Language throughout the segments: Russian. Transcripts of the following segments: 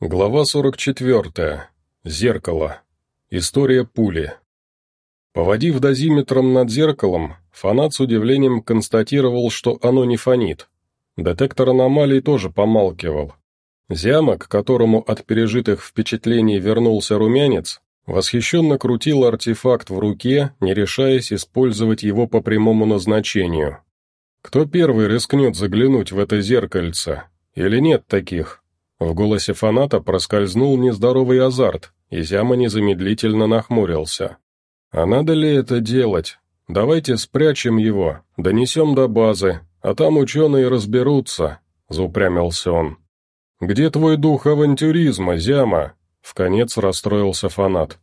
Глава 44. Зеркало. История пули. Поводив дозиметром над зеркалом, фанат с удивлением констатировал, что оно не фонит. Детектор аномалий тоже помалкивал. Зяма, к которому от пережитых впечатлений вернулся румянец, восхищенно крутил артефакт в руке, не решаясь использовать его по прямому назначению. Кто первый рискнет заглянуть в это зеркальце? Или нет таких? В голосе фаната проскользнул нездоровый азарт, и Зяма незамедлительно нахмурился. «А надо ли это делать? Давайте спрячем его, донесем до базы, а там ученые разберутся», — заупрямился он. «Где твой дух авантюризма, Зяма?» — вконец расстроился фанат.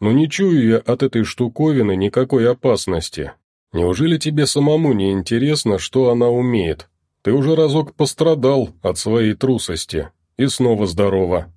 «Ну не чую я от этой штуковины никакой опасности. Неужели тебе самому не интересно, что она умеет? Ты уже разок пострадал от своей трусости, и снова здорово.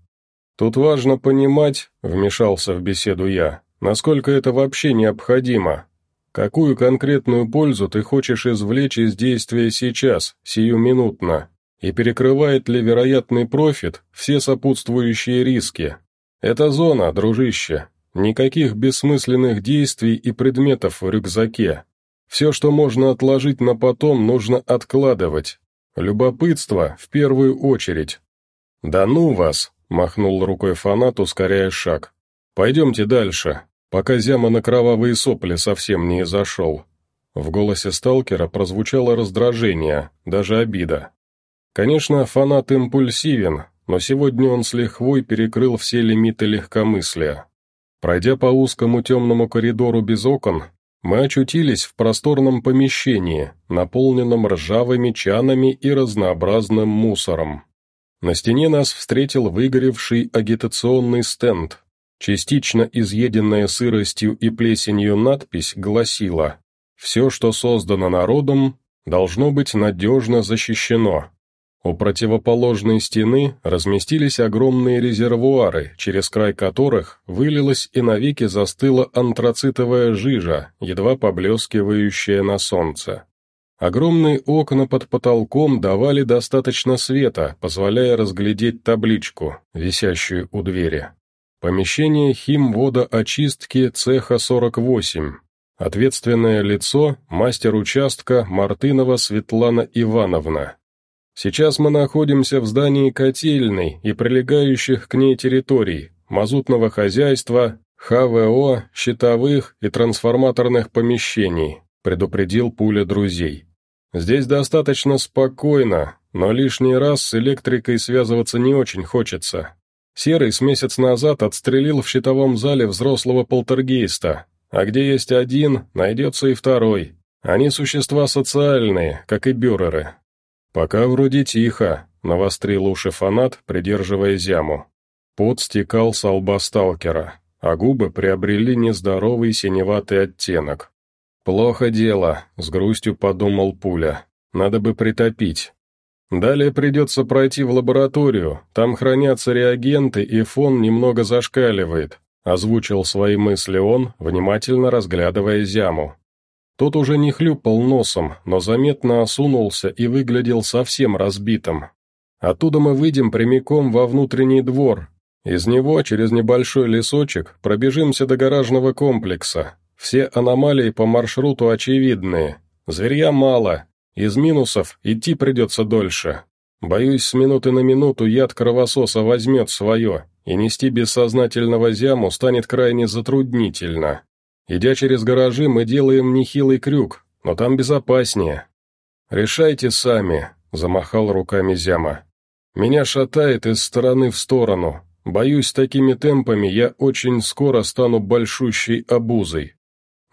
Тут важно понимать, вмешался в беседу я, насколько это вообще необходимо. Какую конкретную пользу ты хочешь извлечь из действия сейчас, сиюминутно, и перекрывает ли вероятный профит все сопутствующие риски? Это зона, дружище, никаких бессмысленных действий и предметов в рюкзаке. Все, что можно отложить на потом, нужно откладывать. Любопытство в первую очередь, «Да ну вас!» — махнул рукой фанат, ускоряя шаг. «Пойдемте дальше, пока Зяма на кровавые сопли совсем не изошел». В голосе сталкера прозвучало раздражение, даже обида. Конечно, фанат импульсивен, но сегодня он с лихвой перекрыл все лимиты легкомыслия. Пройдя по узкому темному коридору без окон, мы очутились в просторном помещении, наполненном ржавыми чанами и разнообразным мусором. На стене нас встретил выгоревший агитационный стенд. Частично изъеденная сыростью и плесенью надпись гласила «Все, что создано народом, должно быть надежно защищено». У противоположной стены разместились огромные резервуары, через край которых вылилась и навеки застыла антрацитовая жижа, едва поблескивающая на солнце. Огромные окна под потолком давали достаточно света, позволяя разглядеть табличку, висящую у двери. Помещение химводоочистки цеха 48. Ответственное лицо – мастер участка Мартынова Светлана Ивановна. Сейчас мы находимся в здании котельной и прилегающих к ней территорий, мазутного хозяйства, ХВО, щитовых и трансформаторных помещений, предупредил пуля друзей. «Здесь достаточно спокойно, но лишний раз с электрикой связываться не очень хочется. Серый с месяц назад отстрелил в щитовом зале взрослого полтергейста, а где есть один, найдется и второй. Они существа социальные, как и бюреры». «Пока вроде тихо», — навострил уши фанат, придерживая зяму. Пот стекал с лба сталкера, а губы приобрели нездоровый синеватый оттенок. «Плохо дело», — с грустью подумал Пуля. «Надо бы притопить». Далее придется пройти в лабораторию, там хранятся реагенты и фон немного зашкаливает, озвучил свои мысли он, внимательно разглядывая зяму. Тот уже не хлюпал носом, но заметно осунулся и выглядел совсем разбитым. Оттуда мы выйдем прямиком во внутренний двор. Из него, через небольшой лесочек, пробежимся до гаражного комплекса, все аномалии по маршруту очевидные. Зверья мало. Из минусов идти придется дольше. Боюсь, с минуты на минуту яд кровососа возьмет свое, и нести бессознательного зяму станет крайне затруднительно. Идя через гаражи, мы делаем нехилый крюк, но там безопаснее. «Решайте сами», — замахал руками зяма. «Меня шатает из стороны в сторону. Боюсь, такими темпами я очень скоро стану большущей обузой.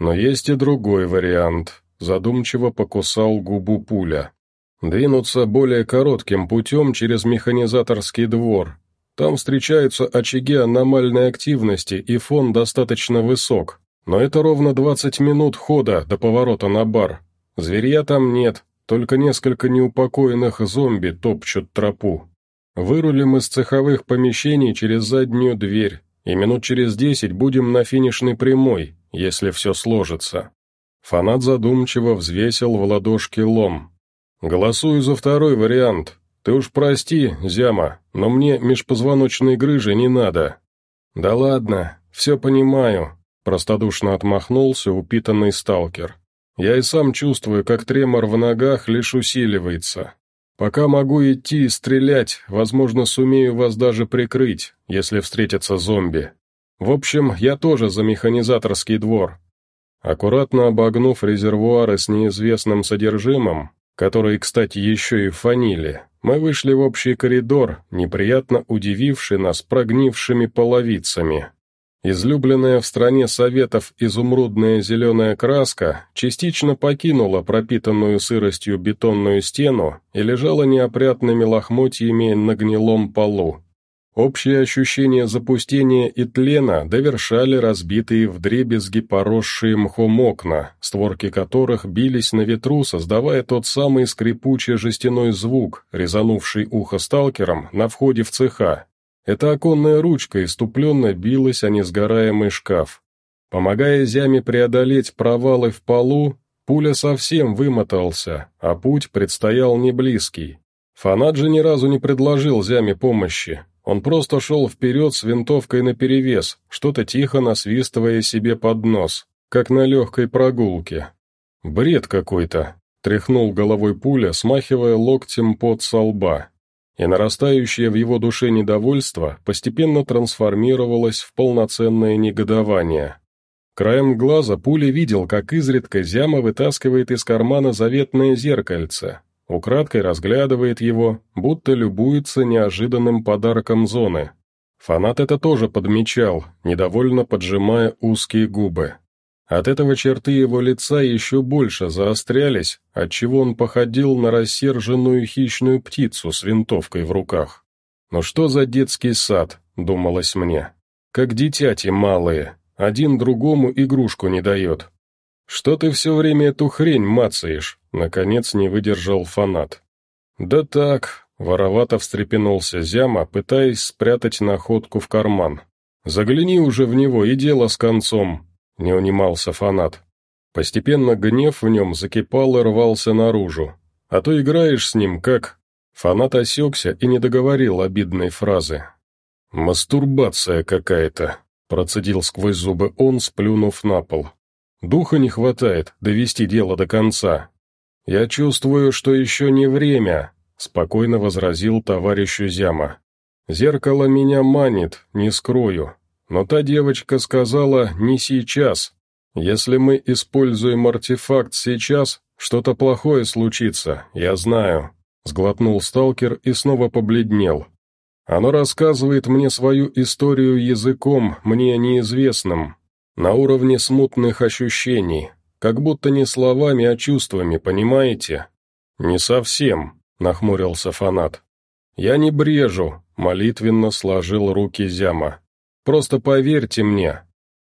Но есть и другой вариант, задумчиво покусал губу пуля. Двинуться более коротким путем через механизаторский двор. Там встречаются очаги аномальной активности и фон достаточно высок, но это ровно 20 минут хода до поворота на бар. Зверья там нет, только несколько неупокоенных зомби топчут тропу. Вырулим из цеховых помещений через заднюю дверь, и минут через десять будем на финишной прямой, если все сложится. Фанат задумчиво взвесил в ладошке лом. «Голосую за второй вариант. Ты уж прости, Зяма, но мне межпозвоночной грыжи не надо». «Да ладно, все понимаю», — простодушно отмахнулся упитанный сталкер. «Я и сам чувствую, как тремор в ногах лишь усиливается. Пока могу идти и стрелять, возможно, сумею вас даже прикрыть, если встретятся зомби. В общем, я тоже за механизаторский двор». Аккуратно обогнув резервуары с неизвестным содержимым, которые, кстати, еще и фанили, мы вышли в общий коридор, неприятно удививший нас прогнившими половицами. Излюбленная в стране советов изумрудная зеленая краска частично покинула пропитанную сыростью бетонную стену и лежала неопрятными лохмотьями на гнилом полу. Общее ощущение запустения и тлена довершали разбитые вдребезги поросшие мхом окна, створки которых бились на ветру, создавая тот самый скрипучий жестяной звук, резанувший ухо сталкером на входе в цеха, эта оконная ручка иступленно билась о несгораемый шкаф. Помогая Зяме преодолеть провалы в полу, пуля совсем вымотался, а путь предстоял неблизкий. Фанат же ни разу не предложил Зяме помощи. Он просто шел вперед с винтовкой наперевес, что-то тихо насвистывая себе под нос, как на легкой прогулке. «Бред какой-то», — тряхнул головой пуля, смахивая локтем под со лба и нарастающее в его душе недовольство постепенно трансформировалось в полноценное негодование. Краем глаза пуля видел, как изредка Зяма вытаскивает из кармана заветное зеркальце, украдкой разглядывает его, будто любуется неожиданным подарком зоны. Фанат это тоже подмечал, недовольно поджимая узкие губы. От этого черты его лица еще больше заострялись, отчего он походил на рассерженную хищную птицу с винтовкой в руках. «Ну что за детский сад?» — думалось мне. «Как дитяти малые, один другому игрушку не дает». «Что ты все время эту хрень мацаешь?» — наконец не выдержал фанат. «Да так», — воровато встрепенулся Зяма, пытаясь спрятать находку в карман. «Загляни уже в него, и дело с концом не унимался фанат. Постепенно гнев в нем закипал и рвался наружу. А то играешь с ним, как... Фанат осекся и не договорил обидной фразы. «Мастурбация какая-то», — процедил сквозь зубы он, сплюнув на пол. «Духа не хватает довести дело до конца». «Я чувствую, что еще не время», — спокойно возразил товарищу Зяма. «Зеркало меня манит, не скрою. Но та девочка сказала «не сейчас». Если мы используем артефакт сейчас, что-то плохое случится, я знаю. Сглотнул сталкер и снова побледнел. Оно рассказывает мне свою историю языком, мне неизвестным, на уровне смутных ощущений, как будто не словами, а чувствами, понимаете? Не совсем, нахмурился фанат. Я не брежу, молитвенно сложил руки Зяма. Просто поверьте мне».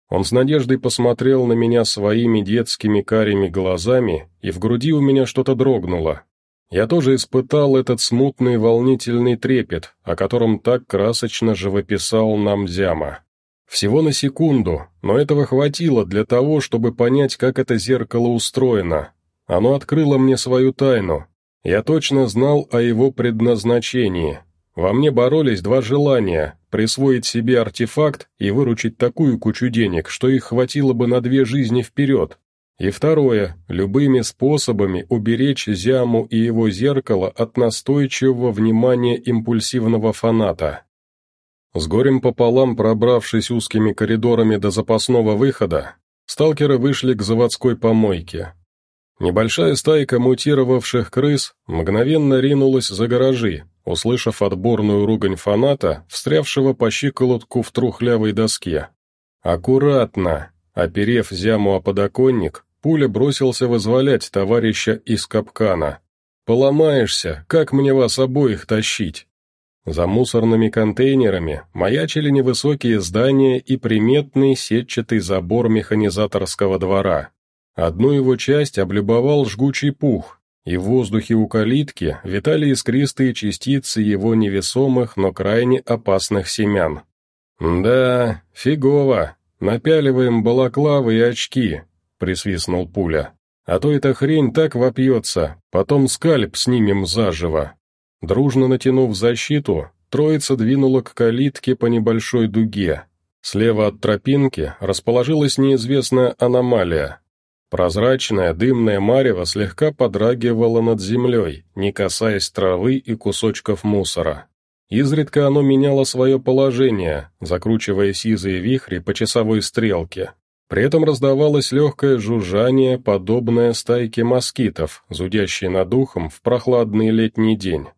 Он с надеждой посмотрел на меня своими детскими карими глазами, и в груди у меня что-то дрогнуло. Я тоже испытал этот смутный волнительный трепет, о котором так красочно живописал нам Зяма. Всего на секунду, но этого хватило для того, чтобы понять, как это зеркало устроено. Оно открыло мне свою тайну. Я точно знал о его предназначении, во мне боролись два желания – присвоить себе артефакт и выручить такую кучу денег, что их хватило бы на две жизни вперед. И второе – любыми способами уберечь Зяму и его зеркало от настойчивого внимания импульсивного фаната. С горем пополам пробравшись узкими коридорами до запасного выхода, сталкеры вышли к заводской помойке. Небольшая стайка мутировавших крыс мгновенно ринулась за гаражи, услышав отборную ругань фаната, встрявшего по щиколотку в трухлявой доске. «Аккуратно!» Оперев зяму о подоконник, пуля бросился вызволять товарища из капкана. «Поломаешься, как мне вас обоих тащить?» За мусорными контейнерами маячили невысокие здания и приметный сетчатый забор механизаторского двора. Одну его часть облюбовал жгучий пух, и в воздухе у калитки витали искристые частицы его невесомых, но крайне опасных семян. «Да, фигово. Напяливаем балаклавы и очки», — присвистнул пуля. «А то эта хрень так вопьется, потом скальп снимем заживо». Дружно натянув защиту, троица двинула к калитке по небольшой дуге. Слева от тропинки расположилась неизвестная аномалия. Прозрачное дымное марево слегка подрагивало над землей, не касаясь травы и кусочков мусора. Изредка оно меняло свое положение, закручивая сизые вихри по часовой стрелке. При этом раздавалось легкое жужжание, подобное стайке москитов, зудящей над ухом в прохладный летний день.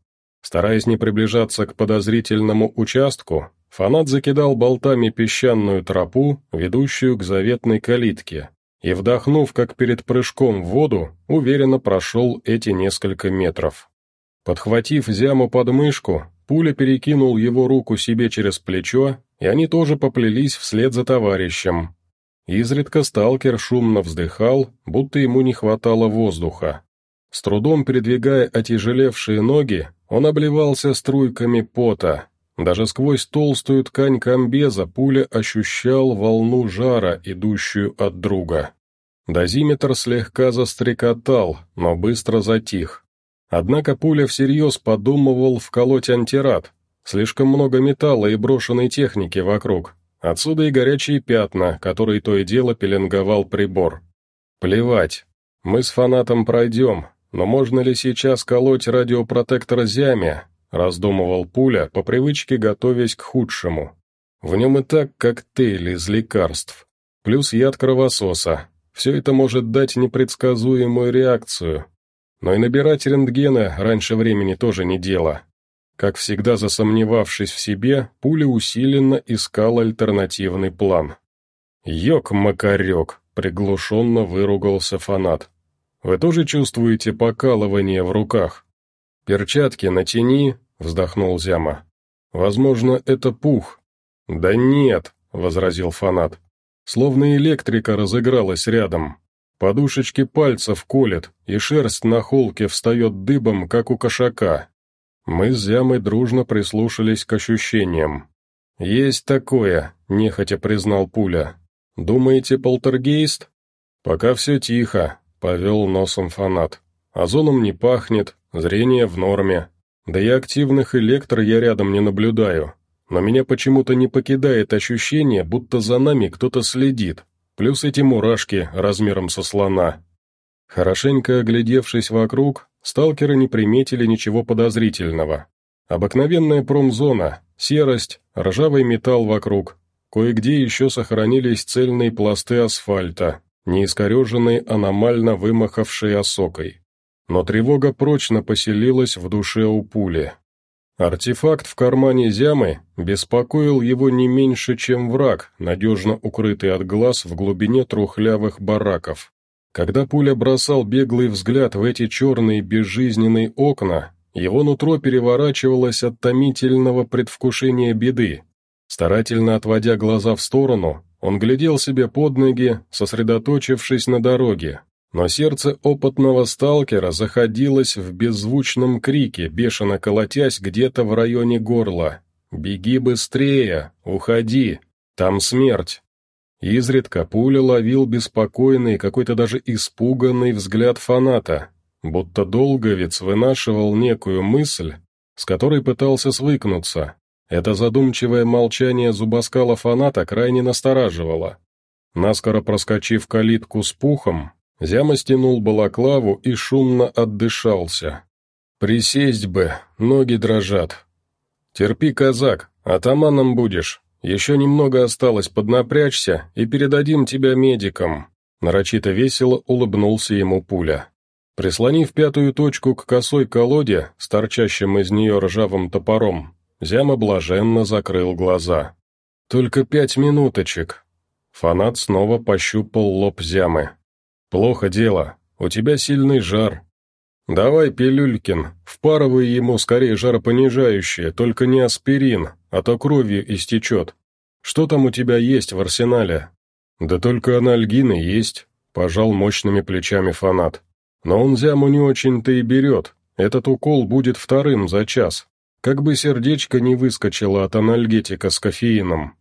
Стараясь не приближаться к подозрительному участку, фанат закидал болтами песчаную тропу, ведущую к заветной калитке, и, вдохнув, как перед прыжком в воду, уверенно прошел эти несколько метров. Подхватив зяму под мышку, Пуля перекинул его руку себе через плечо, и они тоже поплелись вслед за товарищем. Изредка сталкер шумно вздыхал, будто ему не хватало воздуха. С трудом передвигая отяжелевшие ноги, он обливался струйками пота. Даже сквозь толстую ткань комбеза пуля ощущал волну жара, идущую от друга. Дозиметр слегка застрекотал, но быстро затих. Однако пуля всерьез подумывал вколоть антирад. Слишком много металла и брошенной техники вокруг. Отсюда и горячие пятна, которые то и дело пеленговал прибор. Плевать. Мы с фанатом пройдем, но можно ли сейчас колоть радиопротектор Зяме? Раздумывал пуля, по привычке готовясь к худшему. В нем и так коктейль из лекарств. Плюс яд кровососа. Все это может дать непредсказуемую реакцию, но и набирать рентгена раньше времени тоже не дело. Как всегда засомневавшись в себе, пуля усиленно искал альтернативный план. «Ёк-макарёк!» — приглушенно выругался фанат. «Вы тоже чувствуете покалывание в руках?» «Перчатки натяни», — вздохнул Зяма. «Возможно, это пух». «Да нет», — возразил фанат. Словно электрика разыгралась рядом. Подушечки пальцев колет, и шерсть на холке встает дыбом, как у кошака. Мы с Зямой дружно прислушались к ощущениям. «Есть такое», — нехотя признал пуля. «Думаете, полтергейст?» «Пока все тихо», — повел носом фанат. «Озоном не пахнет, зрение в норме. Да и активных электро я рядом не наблюдаю. Но меня почему-то не покидает ощущение, будто за нами кто-то следит. Плюс эти мурашки размером со слона. Хорошенько оглядевшись вокруг, сталкеры не приметили ничего подозрительного. Обыкновенная промзона, серость, ржавый металл вокруг. Кое-где еще сохранились цельные пласты асфальта, не искореженные аномально вымахавшей осокой. Но тревога прочно поселилась в душе у пули. Артефакт в кармане Зямы беспокоил его не меньше, чем враг, надежно укрытый от глаз в глубине трухлявых бараков. Когда пуля бросал беглый взгляд в эти черные безжизненные окна, его нутро переворачивалось от томительного предвкушения беды. Старательно отводя глаза в сторону, он глядел себе под ноги, сосредоточившись на дороге, но сердце опытного сталкера заходилось в беззвучном крике, бешено колотясь где-то в районе горла. «Беги быстрее! Уходи! Там смерть!» Изредка пуля ловил беспокойный, какой-то даже испуганный взгляд фаната, будто долговец вынашивал некую мысль, с которой пытался свыкнуться. Это задумчивое молчание зубоскала фаната крайне настораживало. Наскоро проскочив калитку с пухом, Зяма стянул балаклаву и шумно отдышался. «Присесть бы, ноги дрожат». «Терпи, казак, атаманом будешь. Еще немного осталось поднапрячься, и передадим тебя медикам». Нарочито весело улыбнулся ему пуля. Прислонив пятую точку к косой колоде с торчащим из нее ржавым топором, Зяма блаженно закрыл глаза. «Только пять минуточек». Фанат снова пощупал лоб Зямы. «Плохо дело. У тебя сильный жар. Давай, Пилюлькин, впарывай ему скорее жаропонижающее, только не аспирин, а то кровью истечет. Что там у тебя есть в арсенале?» «Да только анальгины есть», — пожал мощными плечами фанат. «Но он зяму не очень-то и берет. Этот укол будет вторым за час. Как бы сердечко не выскочило от анальгетика с кофеином».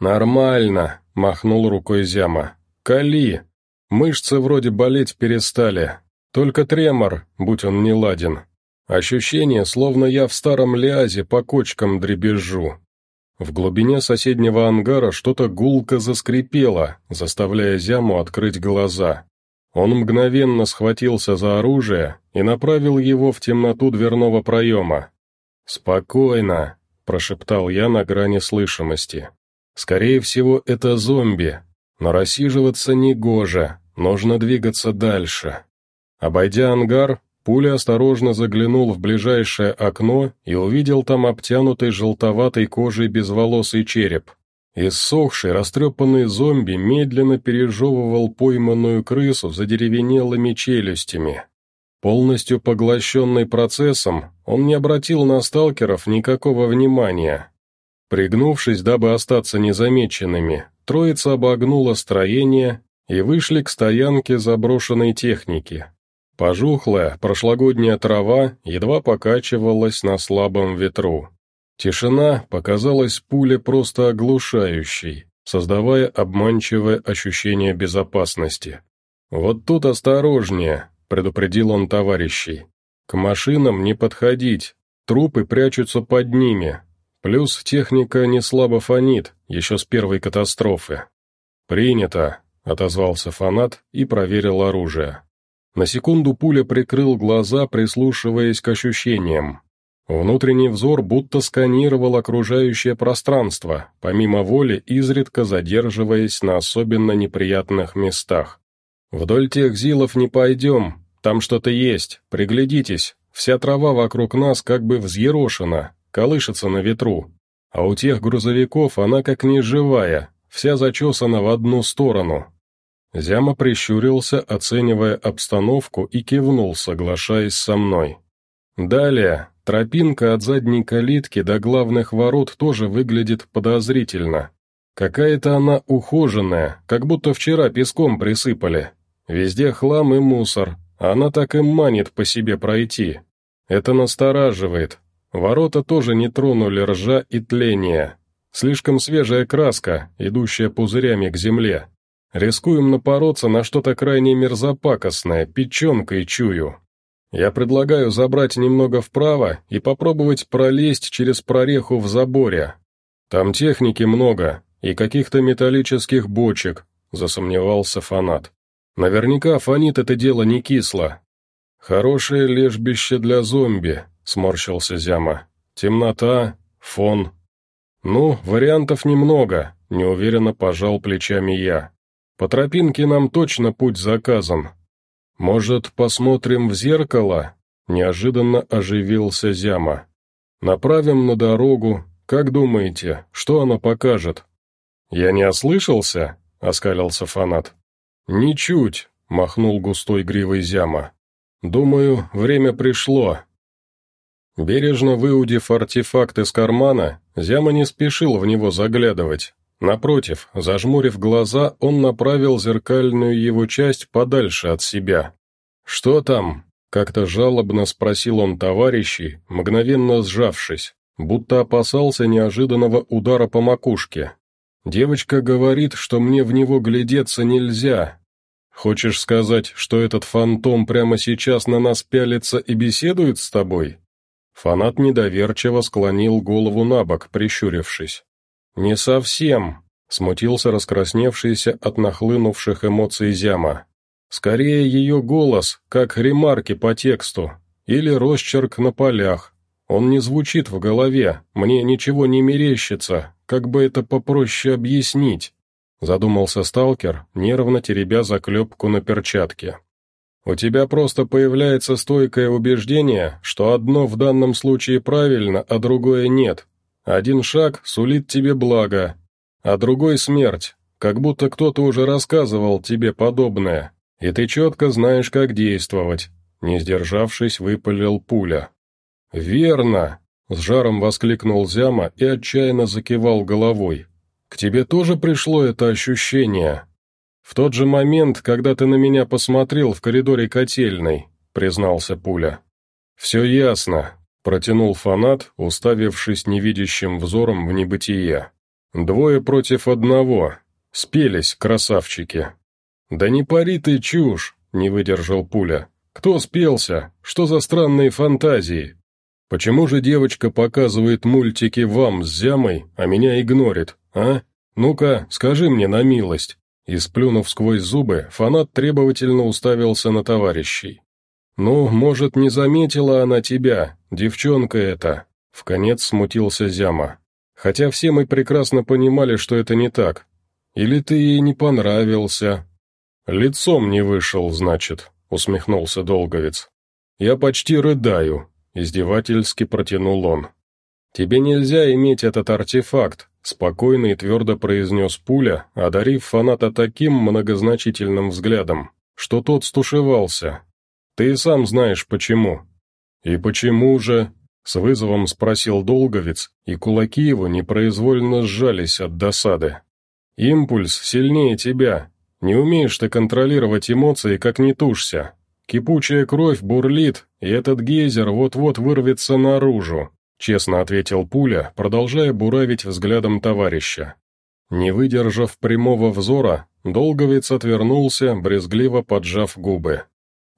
«Нормально», — махнул рукой зяма. «Кали, Мышцы вроде болеть перестали, только тремор, будь он не ладен. Ощущение, словно я в старом лязе по кочкам дребезжу. В глубине соседнего ангара что-то гулко заскрипело, заставляя Зяму открыть глаза. Он мгновенно схватился за оружие и направил его в темноту дверного проема. «Спокойно», — прошептал я на грани слышимости. «Скорее всего, это зомби, но рассиживаться негоже, нужно двигаться дальше». Обойдя ангар, Пуля осторожно заглянул в ближайшее окно и увидел там обтянутый желтоватой кожей безволосый череп. Иссохший, растрепанный зомби медленно пережевывал пойманную крысу задеревенелыми челюстями. Полностью поглощенный процессом, он не обратил на сталкеров никакого внимания. Пригнувшись, дабы остаться незамеченными, троица обогнула строение и вышли к стоянке заброшенной техники. Пожухлая, прошлогодняя трава едва покачивалась на слабом ветру. Тишина показалась пуле просто оглушающей, создавая обманчивое ощущение безопасности. «Вот тут осторожнее», — предупредил он товарищей. «К машинам не подходить, трупы прячутся под ними, плюс техника не слабо фонит, еще с первой катастрофы». «Принято», — отозвался фанат и проверил оружие. На секунду пуля прикрыл глаза, прислушиваясь к ощущениям. Внутренний взор будто сканировал окружающее пространство, помимо воли изредка задерживаясь на особенно неприятных местах. «Вдоль тех зилов не пойдем, там что-то есть, приглядитесь, вся трава вокруг нас как бы взъерошена, колышется на ветру, а у тех грузовиков она как неживая, вся зачесана в одну сторону, Зяма прищурился, оценивая обстановку, и кивнул, соглашаясь со мной. Далее, тропинка от задней калитки до главных ворот тоже выглядит подозрительно. Какая-то она ухоженная, как будто вчера песком присыпали. Везде хлам и мусор, она так и манит по себе пройти. Это настораживает. Ворота тоже не тронули ржа и тления. Слишком свежая краска, идущая пузырями к земле. Рискуем напороться на что-то крайне мерзопакостное, печенкой чую. Я предлагаю забрать немного вправо и попробовать пролезть через прореху в заборе. Там техники много и каких-то металлических бочек, засомневался фанат. Наверняка фонит это дело не кисло. Хорошее лежбище для зомби, сморщился Зяма. Темнота, фон. Ну, вариантов немного, неуверенно пожал плечами я. По тропинке нам точно путь заказан. Может, посмотрим в зеркало?» Неожиданно оживился Зяма. «Направим на дорогу. Как думаете, что оно покажет?» «Я не ослышался?» — оскалился фанат. «Ничуть», — махнул густой гривой Зяма. «Думаю, время пришло». Бережно выудив артефакт из кармана, Зяма не спешил в него заглядывать, Напротив, зажмурив глаза, он направил зеркальную его часть подальше от себя. «Что там?» — как-то жалобно спросил он товарищей, мгновенно сжавшись, будто опасался неожиданного удара по макушке. «Девочка говорит, что мне в него глядеться нельзя. Хочешь сказать, что этот фантом прямо сейчас на нас пялится и беседует с тобой?» Фанат недоверчиво склонил голову на бок, прищурившись. «Не совсем», — смутился раскрасневшийся от нахлынувших эмоций Зяма. «Скорее ее голос, как ремарки по тексту, или росчерк на полях. Он не звучит в голове, мне ничего не мерещится, как бы это попроще объяснить», — задумался сталкер, нервно теребя заклепку на перчатке. «У тебя просто появляется стойкое убеждение, что одно в данном случае правильно, а другое нет», один шаг сулит тебе благо, а другой — смерть, как будто кто-то уже рассказывал тебе подобное, и ты четко знаешь, как действовать», — не сдержавшись, выпалил пуля. «Верно!» — с жаром воскликнул Зяма и отчаянно закивал головой. «К тебе тоже пришло это ощущение?» «В тот же момент, когда ты на меня посмотрел в коридоре котельной», — признался пуля. «Все ясно. Протянул фанат, уставившись невидящим взором в небытие. «Двое против одного. Спелись, красавчики». «Да не пари ты чушь!» — не выдержал пуля. Кто спелся? Что за странные фантазии? Почему же девочка показывает мультики вам с Зямой, а меня игнорит, а? Ну-ка, скажи мне на милость». И сплюнув сквозь зубы, фанат требовательно уставился на товарищей. «Ну, может, не заметила она тебя, девчонка эта?» Вконец смутился Зяма. «Хотя все мы прекрасно понимали, что это не так. Или ты ей не понравился?» «Лицом не вышел, значит», — усмехнулся Долговец. «Я почти рыдаю», — издевательски протянул он. «Тебе нельзя иметь этот артефакт», — спокойно и твердо произнес пуля, одарив фаната таким многозначительным взглядом, что тот стушевался. «Ты сам знаешь, почему». «И почему же?» — с вызовом спросил Долговец, и кулаки его непроизвольно сжались от досады. «Импульс сильнее тебя. Не умеешь ты контролировать эмоции, как не тушься. Кипучая кровь бурлит, и этот гейзер вот-вот вырвется наружу. — честно ответил Пуля, продолжая буравить взглядом товарища. Не выдержав прямого взора, Долговец отвернулся, брезгливо поджав губы.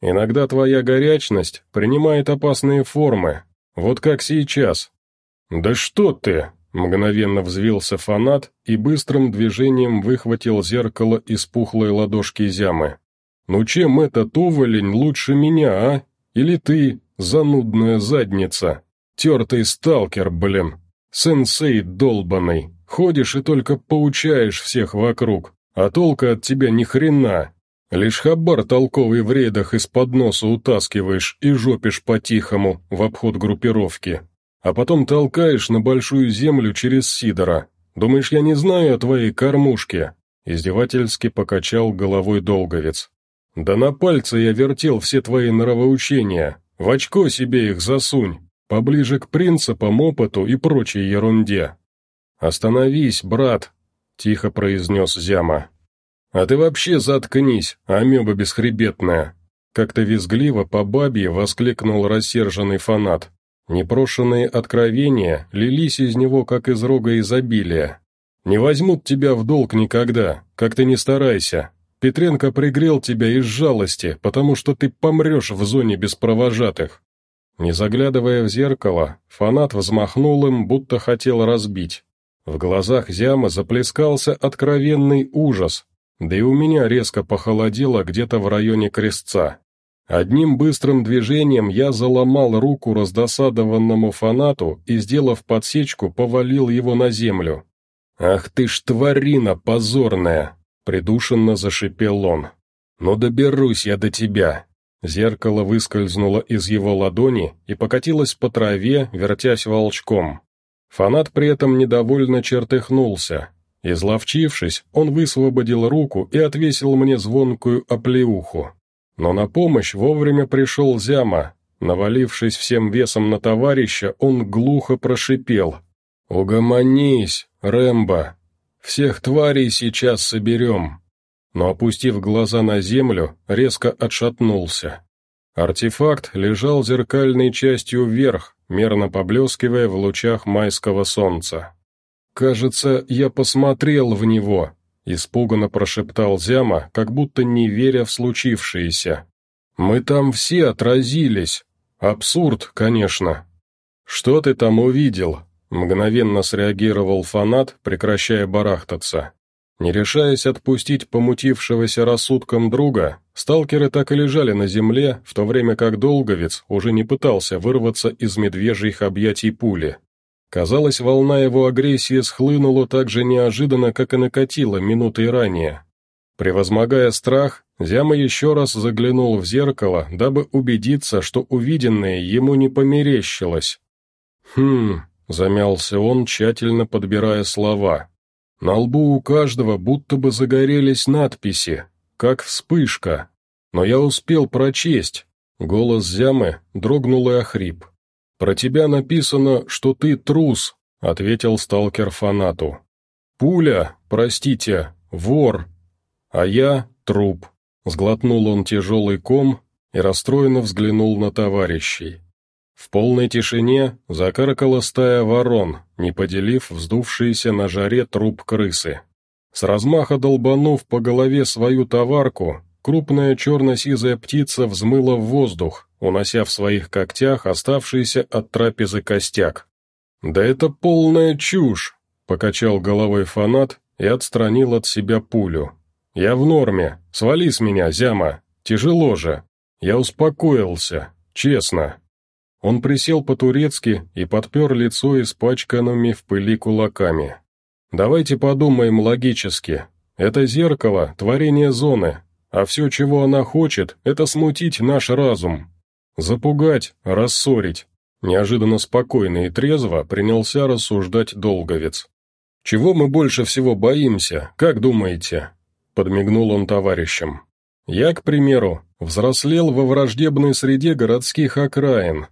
«Иногда твоя горячность принимает опасные формы, вот как сейчас». «Да что ты!» — мгновенно взвился фанат и быстрым движением выхватил зеркало из пухлой ладошки зямы. «Ну чем этот уволень лучше меня, а? Или ты, занудная задница?» Тертый сталкер, блин. Сенсей долбаный. Ходишь и только поучаешь всех вокруг, а толка от тебя ни хрена. Лишь хабар толковый в рейдах из-под носа утаскиваешь и жопишь по-тихому в обход группировки. А потом толкаешь на большую землю через Сидора. Думаешь, я не знаю о твоей кормушке?» Издевательски покачал головой Долговец. «Да на пальце я вертел все твои нравоучения. В очко себе их засунь. Поближе к принципам, опыту и прочей ерунде. «Остановись, брат», — тихо произнес Зяма. «А ты вообще заткнись, амеба бесхребетная!» Как-то визгливо по бабье воскликнул рассерженный фанат. Непрошенные откровения лились из него, как из рога изобилия. «Не возьмут тебя в долг никогда, как ты не старайся. Петренко пригрел тебя из жалости, потому что ты помрешь в зоне без провожатых. Не заглядывая в зеркало, фанат взмахнул им, будто хотел разбить. В глазах Зяма заплескался откровенный ужас, да и у меня резко похолодело где-то в районе крестца. Одним быстрым движением я заломал руку раздосадованному фанату и, сделав подсечку, повалил его на землю. «Ах ты ж тварина позорная!» — придушенно зашипел он. «Ну доберусь я до тебя, Зеркало выскользнуло из его ладони и покатилось по траве, вертясь волчком. Фанат при этом недовольно чертыхнулся. Изловчившись, он высвободил руку и отвесил мне звонкую оплеуху. Но на помощь вовремя пришел Зяма. Навалившись всем весом на товарища, он глухо прошипел. «Угомонись, Рэмбо! Всех тварей сейчас соберем!» Но, опустив глаза на землю, резко отшатнулся. Артефакт лежал зеркальной частью вверх, мерно поблескивая в лучах майского солнца. «Кажется, я посмотрел в него», — испуганно прошептал Зяма, как будто не веря в случившееся. «Мы там все отразились. Абсурд, конечно». «Что ты там увидел?» — мгновенно среагировал фанат, прекращая барахтаться. Не решаясь отпустить помутившегося рассудком друга, сталкеры так и лежали на земле, в то время как Долговец уже не пытался вырваться из медвежьих объятий пули. Казалось, волна его агрессии схлынула так же неожиданно, как и накатила минутой ранее. Превозмогая страх, Зяма еще раз заглянул в зеркало, дабы убедиться, что увиденное ему не померещилось. «Хм...» — замялся он, тщательно подбирая слова. На лбу у каждого будто бы загорелись надписи, как вспышка. Но я успел прочесть. Голос Зямы дрогнул и охрип. «Про тебя написано, что ты трус», — ответил сталкер фанату. «Пуля, простите, вор, а я труп». Сглотнул он тяжелый ком и расстроенно взглянул на товарищей. В полной тишине закаркала стая ворон, не поделив вздувшиеся на жаре труп крысы. С размаха долбанув по голове свою товарку, крупная черно-сизая птица взмыла в воздух, унося в своих когтях оставшийся от трапезы костяк. «Да это полная чушь!» — покачал головой фанат и отстранил от себя пулю. «Я в норме. Свали с меня, зяма. Тяжело же. Я успокоился. Честно». Он присел по-турецки и подпер лицо испачканными в пыли кулаками. «Давайте подумаем логически. Это зеркало — творение зоны, а все, чего она хочет, это смутить наш разум. Запугать, рассорить. Неожиданно спокойно и трезво принялся рассуждать Долговец. «Чего мы больше всего боимся, как думаете?» Подмигнул он товарищам. «Я, к примеру, взрослел во враждебной среде городских окраин.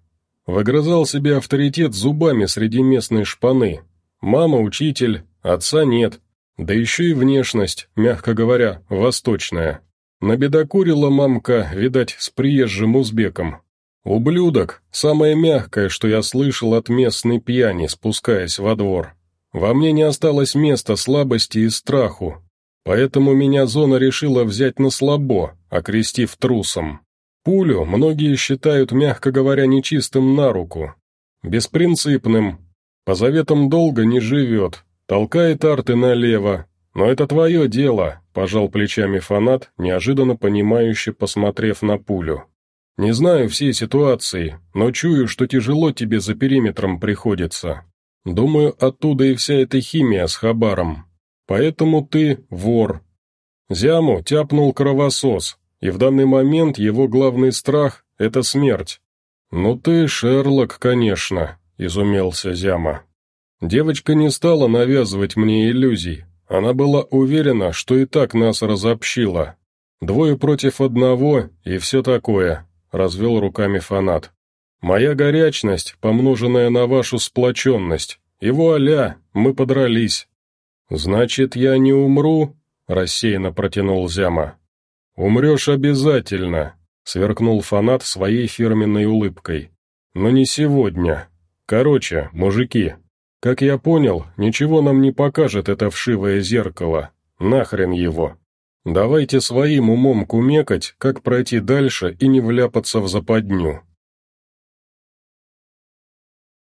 Выгрызал себе авторитет зубами среди местной шпаны. Мама – учитель, отца нет. Да еще и внешность, мягко говоря, восточная. Набедокурила мамка, видать, с приезжим узбеком. Ублюдок – самое мягкое, что я слышал от местной пьяни, спускаясь во двор. Во мне не осталось места слабости и страху, поэтому меня зона решила взять на слабо, окрестив трусом. Пулю многие считают, мягко говоря, нечистым на руку. Беспринципным. По заветам долго не живет, толкает арты налево. Но это твое дело, пожал плечами фанат, неожиданно понимающе посмотрев на пулю. Не знаю всей ситуации, но чую, что тяжело тебе за периметром приходится. Думаю, оттуда и вся эта химия с хабаром. Поэтому ты вор. Зяму тяпнул кровосос, и в данный момент его главный страх — это смерть. «Ну ты, Шерлок, конечно», — изумился Зяма. Девочка не стала навязывать мне иллюзий. Она была уверена, что и так нас разобщила. Двое против одного и все такое, — развел руками фанат. Моя горячность, помноженная на вашу сплоченность. И вуаля, мы подрались. Значит, я не умру? Рассеянно протянул Зяма. Умрешь обязательно, сверкнул фанат своей фирменной улыбкой. Но не сегодня. Короче, мужики, как я понял, ничего нам не покажет это вшивое зеркало. Нахрен его. Давайте своим умом кумекать, как пройти дальше и не вляпаться в западню.